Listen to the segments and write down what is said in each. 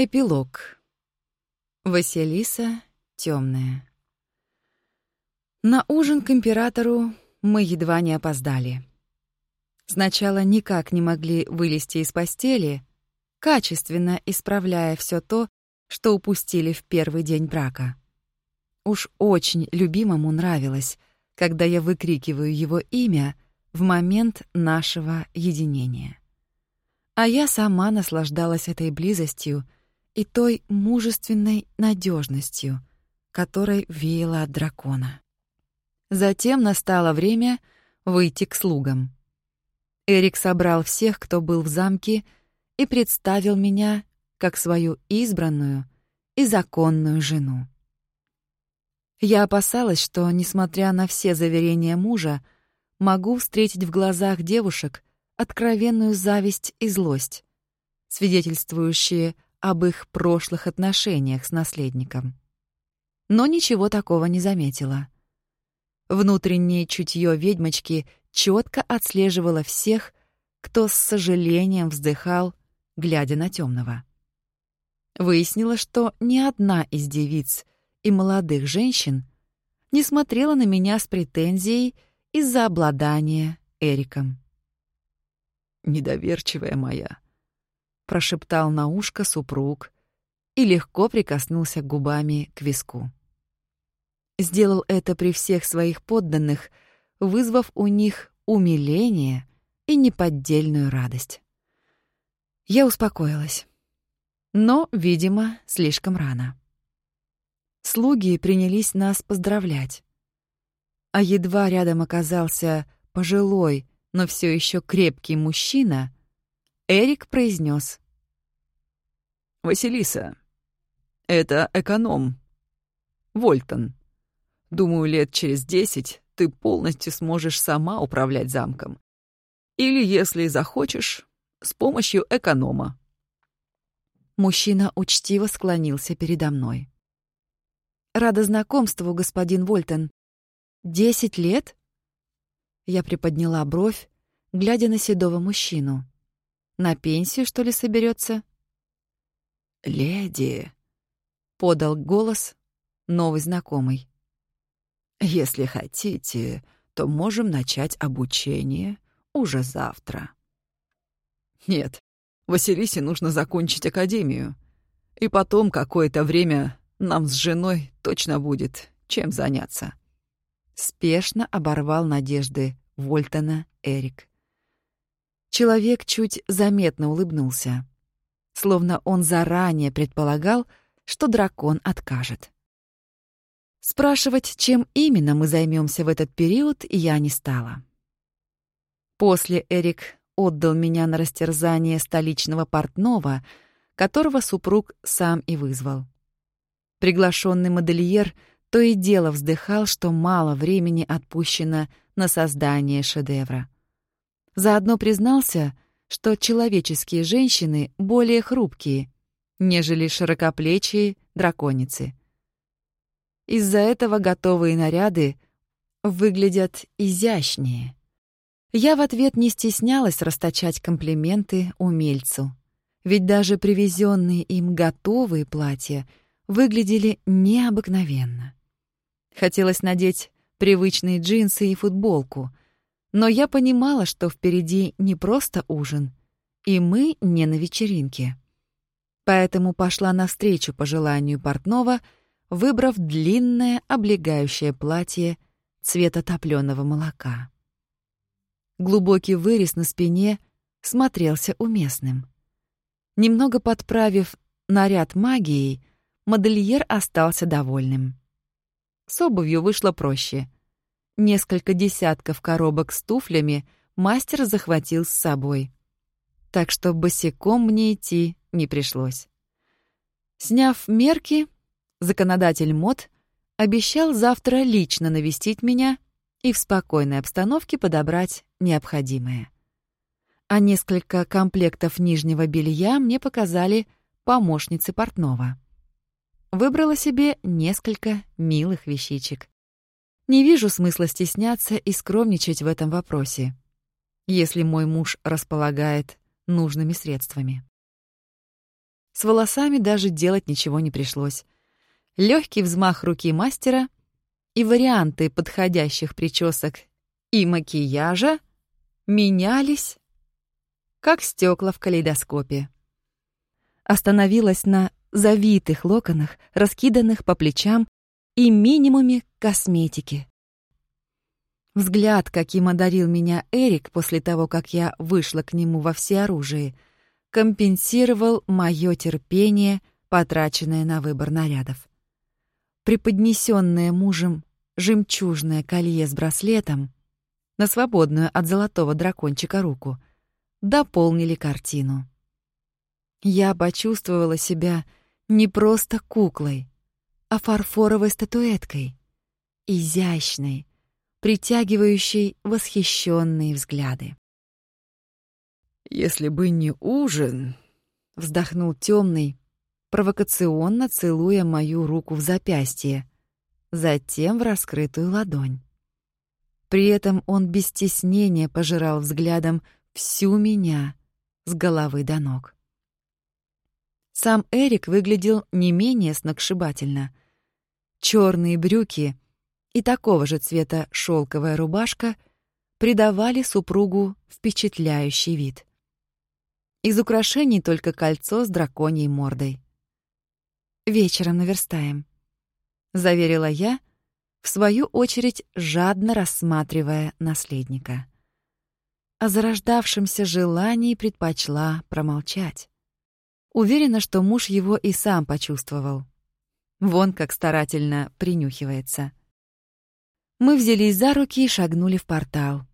Эпилог. Василиса темная. На ужин к императору мы едва не опоздали. Сначала никак не могли вылезти из постели, качественно исправляя все то, что упустили в первый день брака. Уж очень любимому нравилось, когда я выкрикиваю его имя в момент нашего единения. А я сама наслаждалась этой близостью — и той мужественной надежностью, которой веяло от дракона. Затем настало время выйти к слугам. Эрик собрал всех, кто был в замке, и представил меня как свою избранную и законную жену. Я опасалась, что, несмотря на все заверения мужа, могу встретить в глазах девушек откровенную зависть и злость, свидетельствующие об их прошлых отношениях с наследником. Но ничего такого не заметила. Внутреннее чутье ведьмочки четко отслеживало всех, кто с сожалением вздыхал, глядя на темного. Выяснила, что ни одна из девиц и молодых женщин не смотрела на меня с претензией из-за обладания Эриком. «Недоверчивая моя», прошептал на ушко супруг и легко прикоснулся губами к виску. Сделал это при всех своих подданных, вызвав у них умиление и неподдельную радость. Я успокоилась. Но, видимо, слишком рано. Слуги принялись нас поздравлять. А едва рядом оказался пожилой, но все еще крепкий мужчина, Эрик произнес: «Василиса, это эконом. Вольтон. Думаю, лет через десять ты полностью сможешь сама управлять замком. Или, если захочешь, с помощью эконома». Мужчина учтиво склонился передо мной. «Рада знакомству, господин Вольтон. Десять лет?» Я приподняла бровь, глядя на седого мужчину. На пенсию, что ли, соберется? «Леди», — подал голос новый знакомый. «Если хотите, то можем начать обучение уже завтра». «Нет, Василисе нужно закончить академию. И потом какое-то время нам с женой точно будет чем заняться». Спешно оборвал надежды Вольтона Эрик. Человек чуть заметно улыбнулся, словно он заранее предполагал, что дракон откажет. Спрашивать, чем именно мы займемся в этот период, я не стала. После Эрик отдал меня на растерзание столичного портного, которого супруг сам и вызвал. Приглашенный модельер то и дело вздыхал, что мало времени отпущено на создание шедевра. Заодно признался, что человеческие женщины более хрупкие, нежели широкоплечие драконицы. Из-за этого готовые наряды выглядят изящнее. Я в ответ не стеснялась расточать комплименты умельцу, ведь даже привезенные им готовые платья выглядели необыкновенно. Хотелось надеть привычные джинсы и футболку — но я понимала, что впереди не просто ужин, и мы не на вечеринке. Поэтому пошла навстречу по желанию портного, выбрав длинное облегающее платье цвета топлёного молока. Глубокий вырез на спине смотрелся уместным. Немного подправив наряд магией, модельер остался довольным. С обувью вышло проще — Несколько десятков коробок с туфлями мастер захватил с собой. Так что босиком мне идти не пришлось. Сняв мерки, законодатель мод обещал завтра лично навестить меня и в спокойной обстановке подобрать необходимое. А несколько комплектов нижнего белья мне показали помощницы портного. Выбрала себе несколько милых вещичек. Не вижу смысла стесняться и скромничать в этом вопросе, если мой муж располагает нужными средствами. С волосами даже делать ничего не пришлось. Легкий взмах руки мастера и варианты подходящих причесок и макияжа менялись, как стекла в калейдоскопе. Остановилась на завитых локонах, раскиданных по плечам и минимуме косметики. Взгляд, каким одарил меня Эрик после того, как я вышла к нему во всеоружии, компенсировал мое терпение, потраченное на выбор нарядов. Преподнесенное мужем жемчужное колье с браслетом на свободную от золотого дракончика руку дополнили картину. Я почувствовала себя не просто куклой, а фарфоровой статуэткой, изящной, притягивающей восхищенные взгляды. «Если бы не ужин», — вздохнул темный, провокационно целуя мою руку в запястье, затем в раскрытую ладонь. При этом он без стеснения пожирал взглядом всю меня с головы до ног. Сам Эрик выглядел не менее сногсшибательно. Черные брюки и такого же цвета шелковая рубашка придавали супругу впечатляющий вид. Из украшений только кольцо с драконьей мордой. «Вечером наверстаем», — заверила я, в свою очередь жадно рассматривая наследника. О зарождавшемся желании предпочла промолчать. Уверена, что муж его и сам почувствовал. Вон как старательно принюхивается. Мы взялись за руки и шагнули в портал,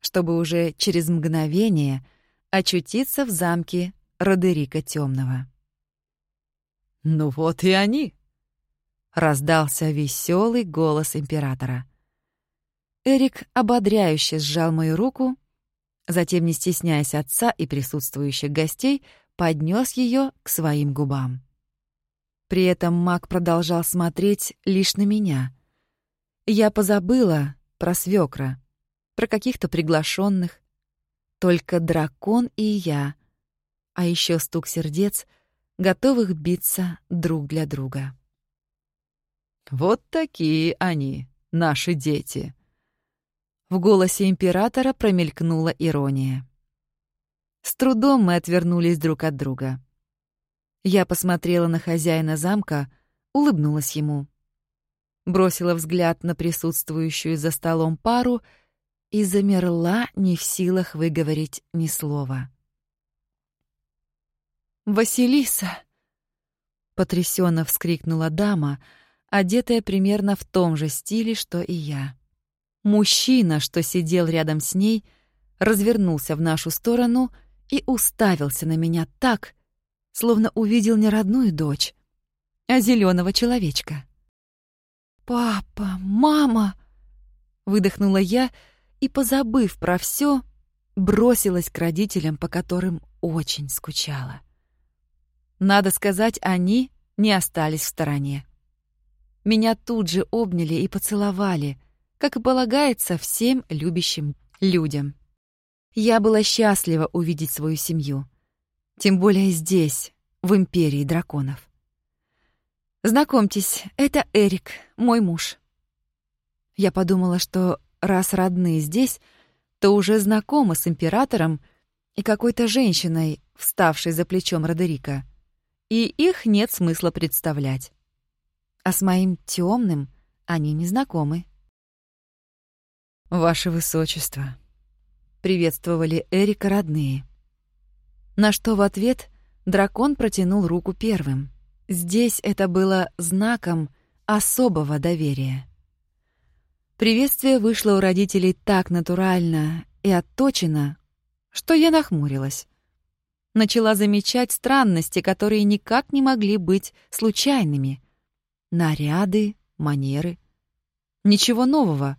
чтобы уже через мгновение очутиться в замке Родерика Темного. «Ну вот и они!» — раздался веселый голос императора. Эрик ободряюще сжал мою руку, затем, не стесняясь отца и присутствующих гостей, поднес ее к своим губам. При этом маг продолжал смотреть лишь на меня. Я позабыла про свекра, про каких-то приглашенных. Только дракон и я, а еще стук сердец, готовых биться друг для друга. «Вот такие они, наши дети!» В голосе императора промелькнула ирония. С трудом мы отвернулись друг от друга. Я посмотрела на хозяина замка, улыбнулась ему. Бросила взгляд на присутствующую за столом пару и замерла, не в силах выговорить ни слова. «Василиса!» — потрясенно вскрикнула дама, одетая примерно в том же стиле, что и я. Мужчина, что сидел рядом с ней, развернулся в нашу сторону и уставился на меня так, словно увидел не родную дочь, а зеленого человечка. «Папа, мама!» — выдохнула я и, позабыв про все, бросилась к родителям, по которым очень скучала. Надо сказать, они не остались в стороне. Меня тут же обняли и поцеловали, как и полагается всем любящим людям. Я была счастлива увидеть свою семью. Тем более здесь, в Империи драконов. Знакомьтесь, это Эрик, мой муж. Я подумала, что раз родные здесь, то уже знакомы с императором и какой-то женщиной, вставшей за плечом Родерика. И их нет смысла представлять. А с моим темным они не знакомы. «Ваше Высочество», приветствовали Эрика родные. На что в ответ дракон протянул руку первым. Здесь это было знаком особого доверия. Приветствие вышло у родителей так натурально и отточено, что я нахмурилась. Начала замечать странности, которые никак не могли быть случайными. Наряды, манеры. Ничего нового.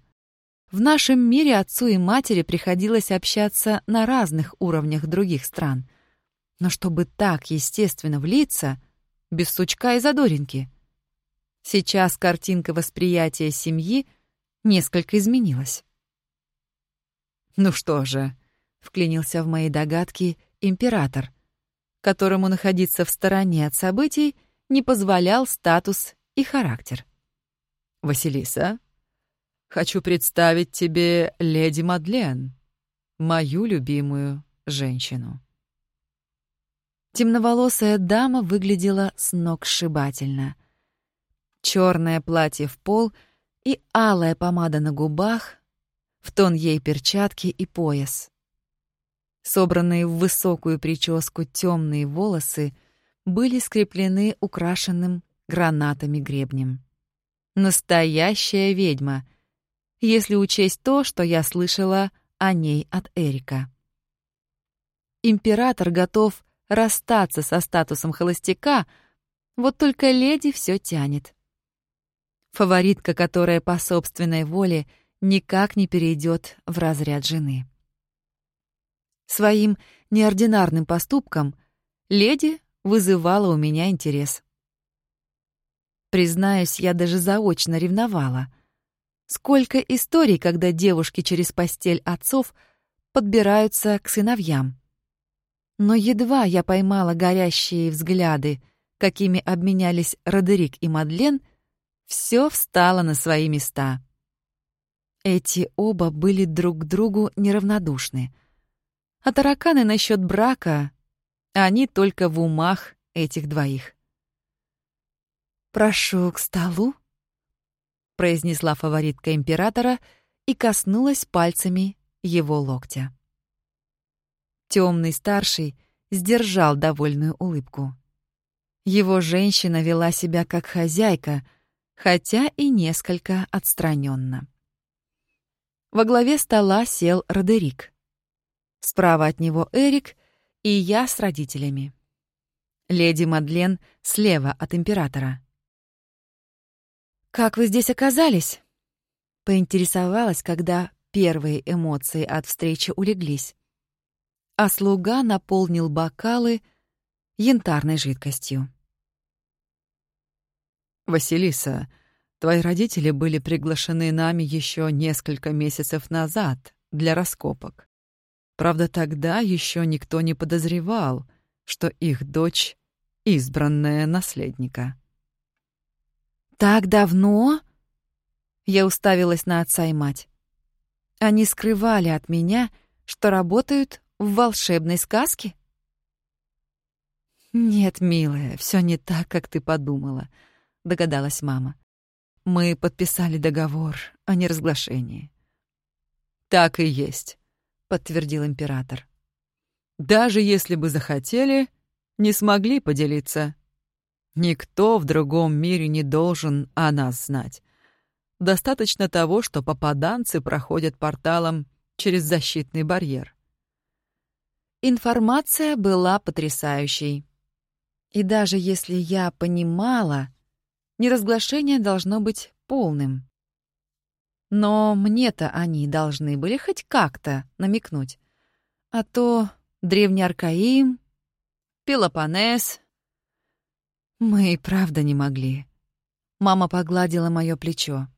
В нашем мире отцу и матери приходилось общаться на разных уровнях других стран. Но чтобы так естественно влиться, без сучка и задоринки. Сейчас картинка восприятия семьи несколько изменилась. «Ну что же», — вклинился в мои догадки император. которому находиться в стороне от событий не позволял статус и характер. «Василиса, хочу представить тебе леди Мадлен, мою любимую женщину». Темноволосая дама выглядела сногсшибательно. Черное платье в пол и алая помада на губах, в тон ей перчатки и пояс. Собранные в высокую прическу темные волосы были скреплены украшенным гранатами гребнем. Настоящая ведьма, если учесть то, что я слышала о ней от Эрика. Император готов расстаться со статусом холостяка, вот только леди все тянет. Фаворитка, которая по собственной воле никак не перейдет в разряд жены. Своим неординарным поступком леди вызывала у меня интерес. Признаюсь, я даже заочно ревновала. Сколько историй, когда девушки через постель отцов подбираются к сыновьям. Но едва я поймала горящие взгляды, какими обменялись Родерик и Мадлен, все встало на свои места. Эти оба были друг к другу неравнодушны — а тараканы насчет брака, они только в умах этих двоих. «Прошу к столу», — произнесла фаворитка императора и коснулась пальцами его локтя. Темный старший сдержал довольную улыбку. Его женщина вела себя как хозяйка, хотя и несколько отстраненно. Во главе стола сел Родерик. Справа от него Эрик и я с родителями. Леди Мадлен слева от императора. «Как вы здесь оказались?» Поинтересовалась, когда первые эмоции от встречи улеглись. А слуга наполнил бокалы янтарной жидкостью. «Василиса, твои родители были приглашены нами еще несколько месяцев назад для раскопок. Правда, тогда еще никто не подозревал, что их дочь — избранная наследника. «Так давно?» Я уставилась на отца и мать. Они скрывали от меня, что работают в волшебной сказке? «Нет, милая, все не так, как ты подумала», — догадалась мама. «Мы подписали договор о неразглашении». «Так и есть подтвердил император. Даже если бы захотели, не смогли поделиться. Никто в другом мире не должен о нас знать. Достаточно того, что попаданцы проходят порталом через защитный барьер. Информация была потрясающей. И даже если я понимала, неразглашение должно быть полным. Но мне-то они должны были хоть как-то намекнуть. А то Древний Аркаим, Пелопонес... Мы и правда не могли. Мама погладила мое плечо.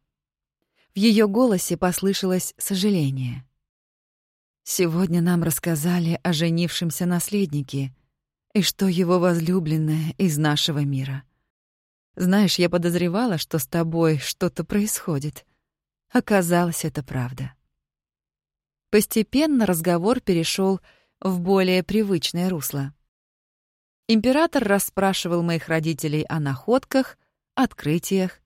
В ее голосе послышалось сожаление. Сегодня нам рассказали о женившемся наследнике и что его возлюбленная из нашего мира. Знаешь, я подозревала, что с тобой что-то происходит. Оказалось, это правда. Постепенно разговор перешел в более привычное русло. Император расспрашивал моих родителей о находках, открытиях,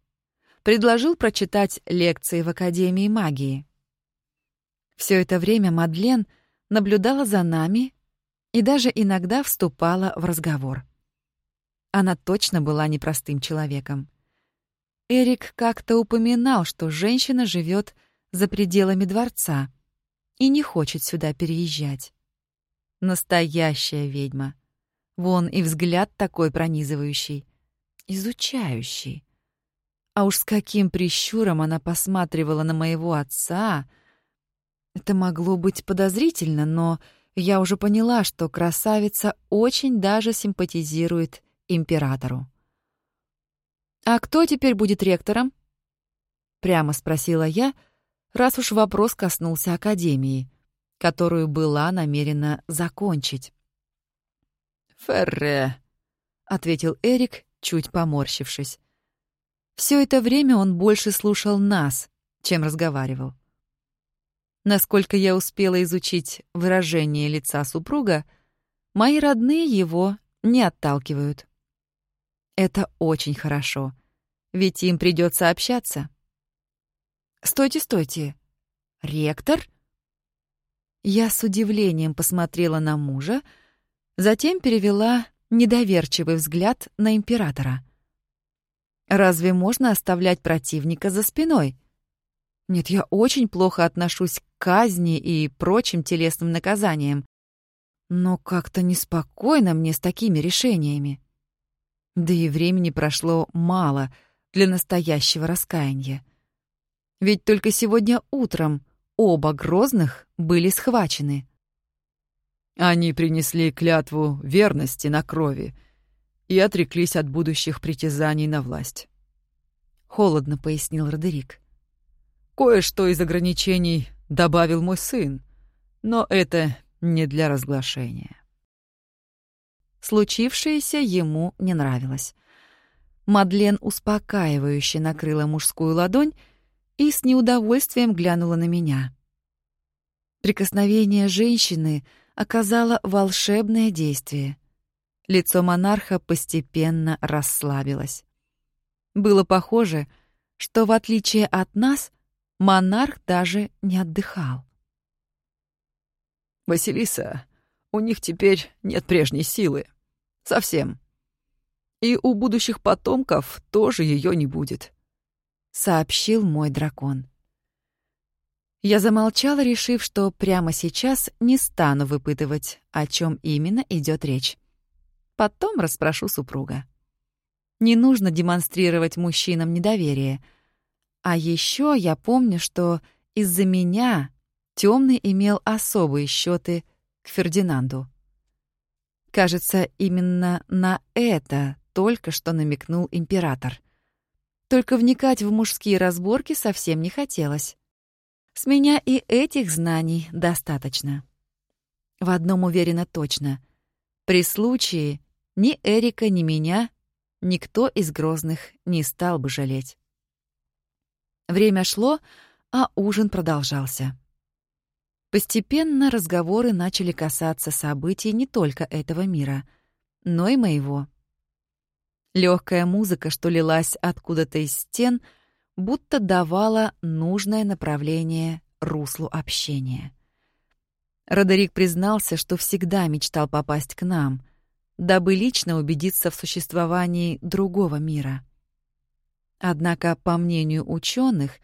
предложил прочитать лекции в Академии магии. Все это время Мадлен наблюдала за нами и даже иногда вступала в разговор. Она точно была непростым человеком. Эрик как-то упоминал, что женщина живет за пределами дворца и не хочет сюда переезжать. Настоящая ведьма. Вон и взгляд такой пронизывающий, изучающий. А уж с каким прищуром она посматривала на моего отца. Это могло быть подозрительно, но я уже поняла, что красавица очень даже симпатизирует императору. «А кто теперь будет ректором?» Прямо спросила я, раз уж вопрос коснулся Академии, которую была намерена закончить. Ферре», — ответил Эрик, чуть поморщившись. Все это время он больше слушал нас, чем разговаривал. Насколько я успела изучить выражение лица супруга, мои родные его не отталкивают. Это очень хорошо, ведь им придется общаться. Стойте, стойте. Ректор? Я с удивлением посмотрела на мужа, затем перевела недоверчивый взгляд на императора. Разве можно оставлять противника за спиной? Нет, я очень плохо отношусь к казни и прочим телесным наказаниям. Но как-то неспокойно мне с такими решениями. Да и времени прошло мало для настоящего раскаяния. Ведь только сегодня утром оба Грозных были схвачены. Они принесли клятву верности на крови и отреклись от будущих притязаний на власть. Холодно пояснил Родерик. Кое-что из ограничений добавил мой сын, но это не для разглашения. Случившееся ему не нравилось. Мадлен успокаивающе накрыла мужскую ладонь и с неудовольствием глянула на меня. Прикосновение женщины оказало волшебное действие. Лицо монарха постепенно расслабилось. Было похоже, что, в отличие от нас, монарх даже не отдыхал. «Василиса, у них теперь нет прежней силы. Совсем. И у будущих потомков тоже ее не будет сообщил мой дракон. Я замолчала, решив, что прямо сейчас не стану выпытывать, о чем именно идет речь. Потом расспрошу супруга. Не нужно демонстрировать мужчинам недоверие. А еще я помню, что из-за меня темный имел особые счеты к Фердинанду. Кажется, именно на это только что намекнул император — только вникать в мужские разборки совсем не хотелось. С меня и этих знаний достаточно. В одном уверена точно. При случае ни Эрика, ни меня никто из грозных не стал бы жалеть. Время шло, а ужин продолжался. Постепенно разговоры начали касаться событий не только этого мира, но и моего. Легкая музыка, что лилась откуда-то из стен, будто давала нужное направление руслу общения. Родерик признался, что всегда мечтал попасть к нам, дабы лично убедиться в существовании другого мира. Однако, по мнению ученых,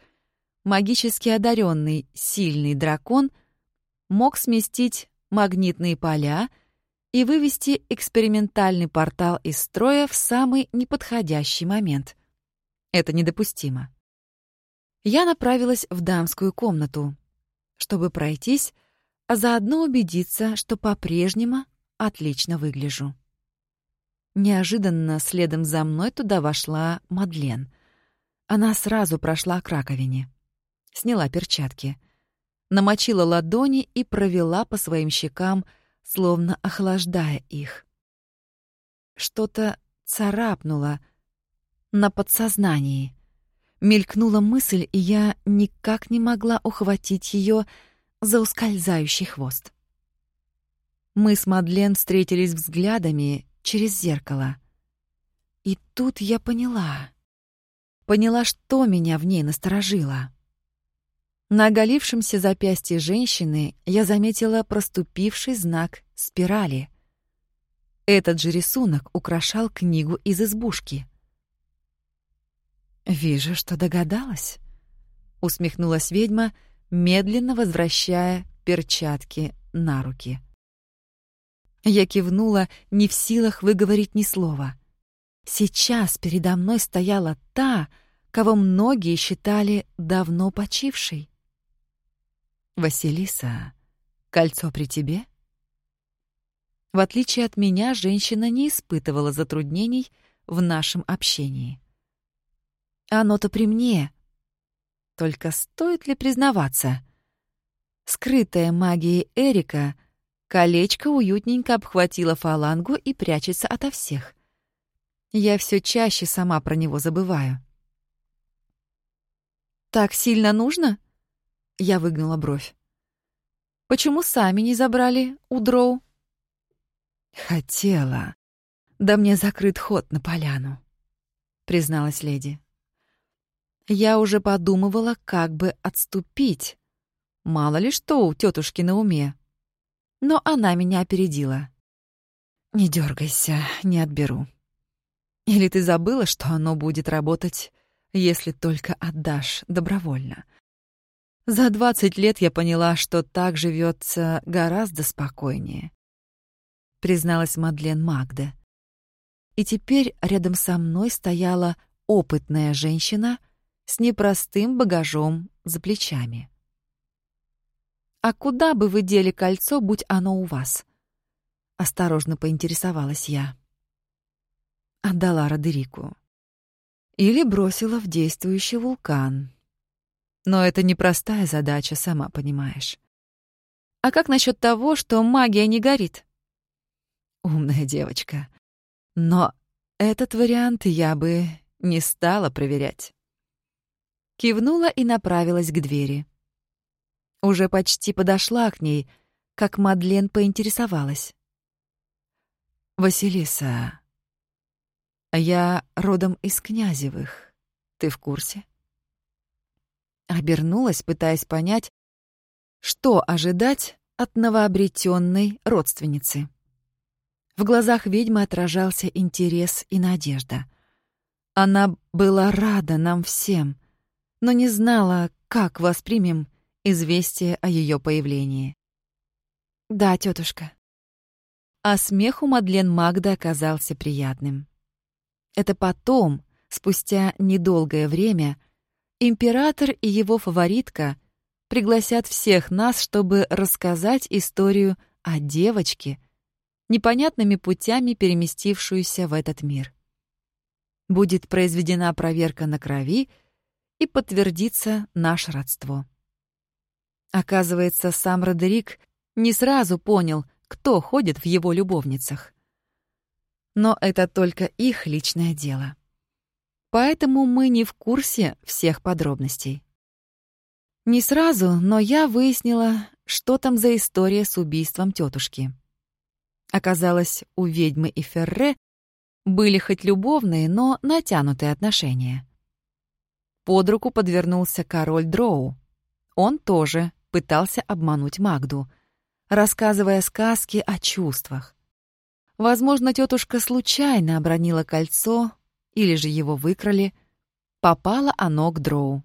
магически одаренный сильный дракон мог сместить магнитные поля — и вывести экспериментальный портал из строя в самый неподходящий момент. Это недопустимо. Я направилась в дамскую комнату, чтобы пройтись, а заодно убедиться, что по-прежнему отлично выгляжу. Неожиданно следом за мной туда вошла Мадлен. Она сразу прошла к раковине. Сняла перчатки. Намочила ладони и провела по своим щекам словно охлаждая их. Что-то царапнуло на подсознании. Мелькнула мысль, и я никак не могла ухватить ее за ускользающий хвост. Мы с Мадлен встретились взглядами через зеркало. И тут я поняла. Поняла, что меня в ней насторожило. На оголившемся запястье женщины я заметила проступивший знак спирали. Этот же рисунок украшал книгу из избушки. «Вижу, что догадалась», — усмехнулась ведьма, медленно возвращая перчатки на руки. Я кивнула, не в силах выговорить ни слова. Сейчас передо мной стояла та, кого многие считали давно почившей. «Василиса, кольцо при тебе?» В отличие от меня, женщина не испытывала затруднений в нашем общении. «Оно-то при мне. Только стоит ли признаваться?» Скрытая магией Эрика, Колечко уютненько обхватило фалангу и прячется ото всех. Я все чаще сама про него забываю. «Так сильно нужно?» Я выгнула бровь. «Почему сами не забрали у дроу?» «Хотела. Да мне закрыт ход на поляну», — призналась леди. Я уже подумывала, как бы отступить. Мало ли что у тетушки на уме. Но она меня опередила. «Не дергайся, не отберу. Или ты забыла, что оно будет работать, если только отдашь добровольно?» За двадцать лет я поняла, что так живется гораздо спокойнее. Призналась Мадлен Магда. И теперь рядом со мной стояла опытная женщина с непростым багажом за плечами. «А куда бы вы дели кольцо, будь оно у вас?» Осторожно поинтересовалась я. Отдала Родерику. Или бросила в действующий вулкан. Но это непростая задача, сама понимаешь. А как насчет того, что магия не горит? Умная девочка. Но этот вариант я бы не стала проверять. Кивнула и направилась к двери. Уже почти подошла к ней, как Мадлен поинтересовалась. «Василиса, я родом из Князевых. Ты в курсе?» Обернулась, пытаясь понять, что ожидать от новообретенной родственницы. В глазах ведьмы отражался интерес и надежда. Она была рада нам всем, но не знала, как воспримем известие о ее появлении. «Да, тетушка». А смех у Мадлен Магда оказался приятным. Это потом, спустя недолгое время, император и его фаворитка пригласят всех нас, чтобы рассказать историю о девочке, непонятными путями переместившуюся в этот мир. Будет произведена проверка на крови и подтвердится наше родство. Оказывается, сам Родерик не сразу понял, кто ходит в его любовницах. Но это только их личное дело. Поэтому мы не в курсе всех подробностей. Не сразу, но я выяснила, что там за история с убийством тетушки. Оказалось, у ведьмы и Ферре были хоть любовные, но натянутые отношения. Под руку подвернулся король Дроу. Он тоже пытался обмануть Магду, рассказывая сказки о чувствах. Возможно, тетушка случайно обронила кольцо или же его выкрали. Попало оно к Дроу.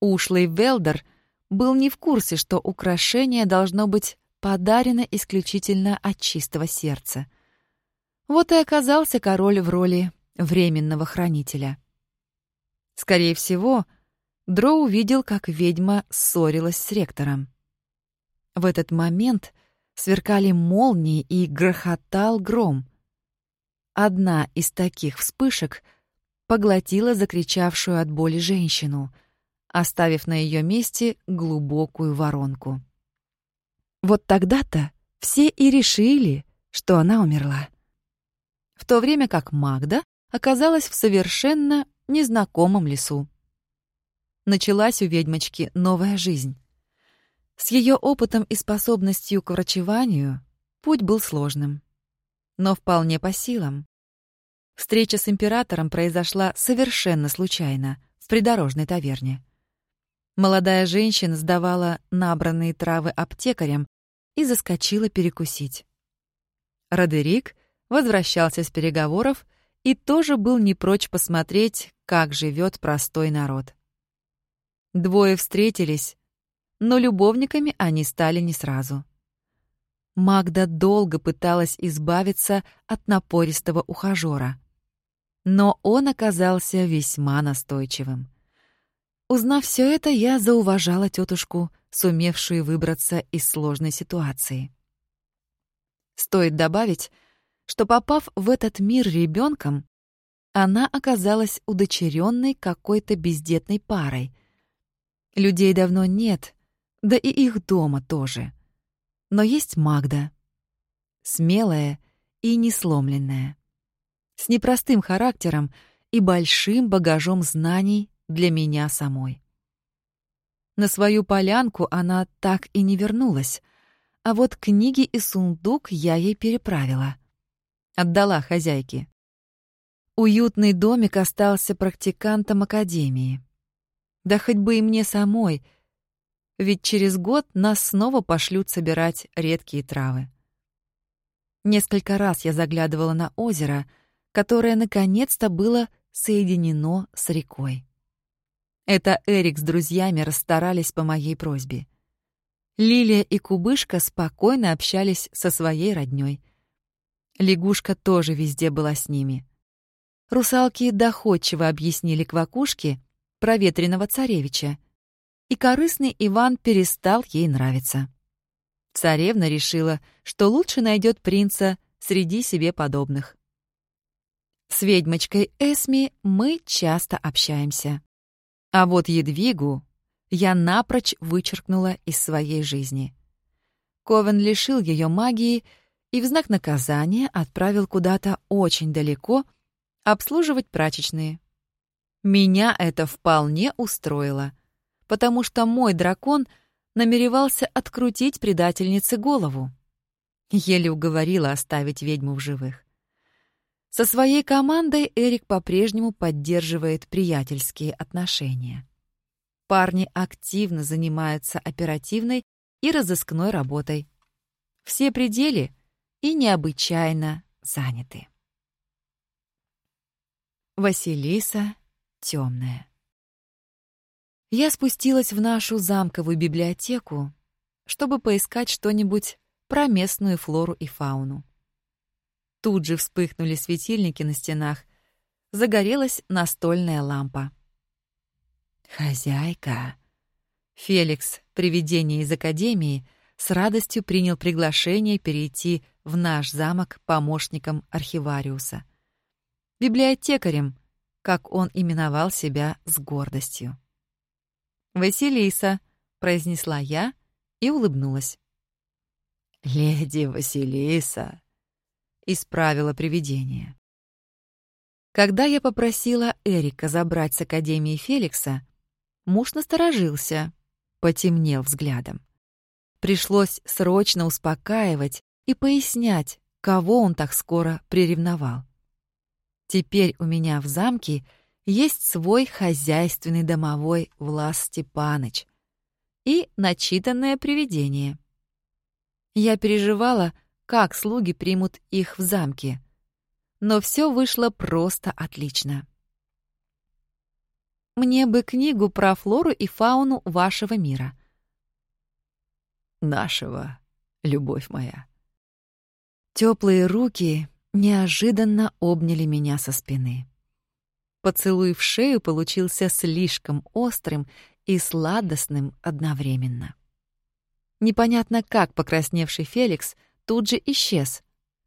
Ушлый Велдер был не в курсе, что украшение должно быть подарено исключительно от чистого сердца. Вот и оказался король в роли временного хранителя. Скорее всего, Дроу увидел, как ведьма ссорилась с ректором. В этот момент сверкали молнии и грохотал гром. Одна из таких вспышек поглотила закричавшую от боли женщину, оставив на ее месте глубокую воронку. Вот тогда-то все и решили, что она умерла. В то время как Магда оказалась в совершенно незнакомом лесу началась у ведьмочки новая жизнь. С ее опытом и способностью к врачеванию путь был сложным, но вполне по силам. Встреча с императором произошла совершенно случайно в придорожной таверне. Молодая женщина сдавала набранные травы аптекарям и заскочила перекусить. Родерик возвращался с переговоров и тоже был не прочь посмотреть, как живет простой народ. Двое встретились, но любовниками они стали не сразу. Магда долго пыталась избавиться от напористого ухажёра, но он оказался весьма настойчивым. Узнав все это, я зауважала тетушку, сумевшую выбраться из сложной ситуации. Стоит добавить, что попав в этот мир ребенком, она оказалась удочеренной какой-то бездетной парой, Людей давно нет, да и их дома тоже. Но есть Магда. Смелая и несломленная. С непростым характером и большим багажом знаний для меня самой. На свою полянку она так и не вернулась, а вот книги и сундук я ей переправила. Отдала хозяйке. Уютный домик остался практикантом академии. Да хоть бы и мне самой, ведь через год нас снова пошлют собирать редкие травы. Несколько раз я заглядывала на озеро, которое наконец-то было соединено с рекой. Это Эрик с друзьями расстарались по моей просьбе. Лилия и Кубышка спокойно общались со своей роднёй. Лягушка тоже везде была с ними. Русалки доходчиво объяснили квакушке про ветреного царевича, и корыстный Иван перестал ей нравиться. Царевна решила, что лучше найдет принца среди себе подобных. С ведьмочкой Эсми мы часто общаемся. А вот Едвигу я напрочь вычеркнула из своей жизни. Ковен лишил ее магии и в знак наказания отправил куда-то очень далеко обслуживать прачечные. Меня это вполне устроило, потому что мой дракон намеревался открутить предательнице голову. Еле уговорила оставить ведьму в живых. Со своей командой Эрик по-прежнему поддерживает приятельские отношения. Парни активно занимаются оперативной и разыскной работой. Все пределы и необычайно заняты. Василиса темная. Я спустилась в нашу замковую библиотеку, чтобы поискать что-нибудь про местную флору и фауну. Тут же вспыхнули светильники на стенах. Загорелась настольная лампа. «Хозяйка!» Феликс, привидение из Академии, с радостью принял приглашение перейти в наш замок помощником архивариуса. Библиотекарем, как он именовал себя с гордостью. «Василиса», — произнесла я и улыбнулась. «Леди Василиса», исправила привидение. Когда я попросила Эрика забрать с Академии Феликса, муж насторожился, потемнел взглядом. Пришлось срочно успокаивать и пояснять, кого он так скоро приревновал. Теперь у меня в замке есть свой хозяйственный домовой Влас Степаныч и начитанное привидение. Я переживала, как слуги примут их в замке. Но все вышло просто отлично. Мне бы книгу про флору и фауну вашего мира. Нашего, любовь моя. Теплые руки неожиданно обняли меня со спины. Поцелуй в шею получился слишком острым и сладостным одновременно. Непонятно как покрасневший Феликс — тут же исчез,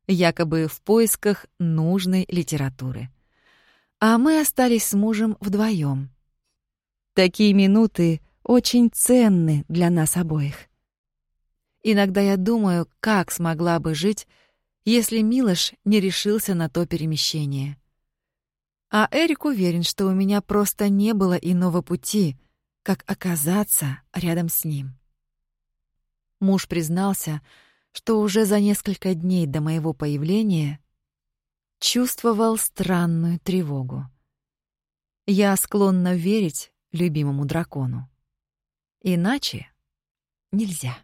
якобы в поисках нужной литературы. А мы остались с мужем вдвоем. Такие минуты очень ценны для нас обоих. Иногда я думаю, как смогла бы жить, если Милош не решился на то перемещение. А Эрик уверен, что у меня просто не было иного пути, как оказаться рядом с ним. Муж признался, что уже за несколько дней до моего появления чувствовал странную тревогу. Я склонна верить любимому дракону. Иначе нельзя.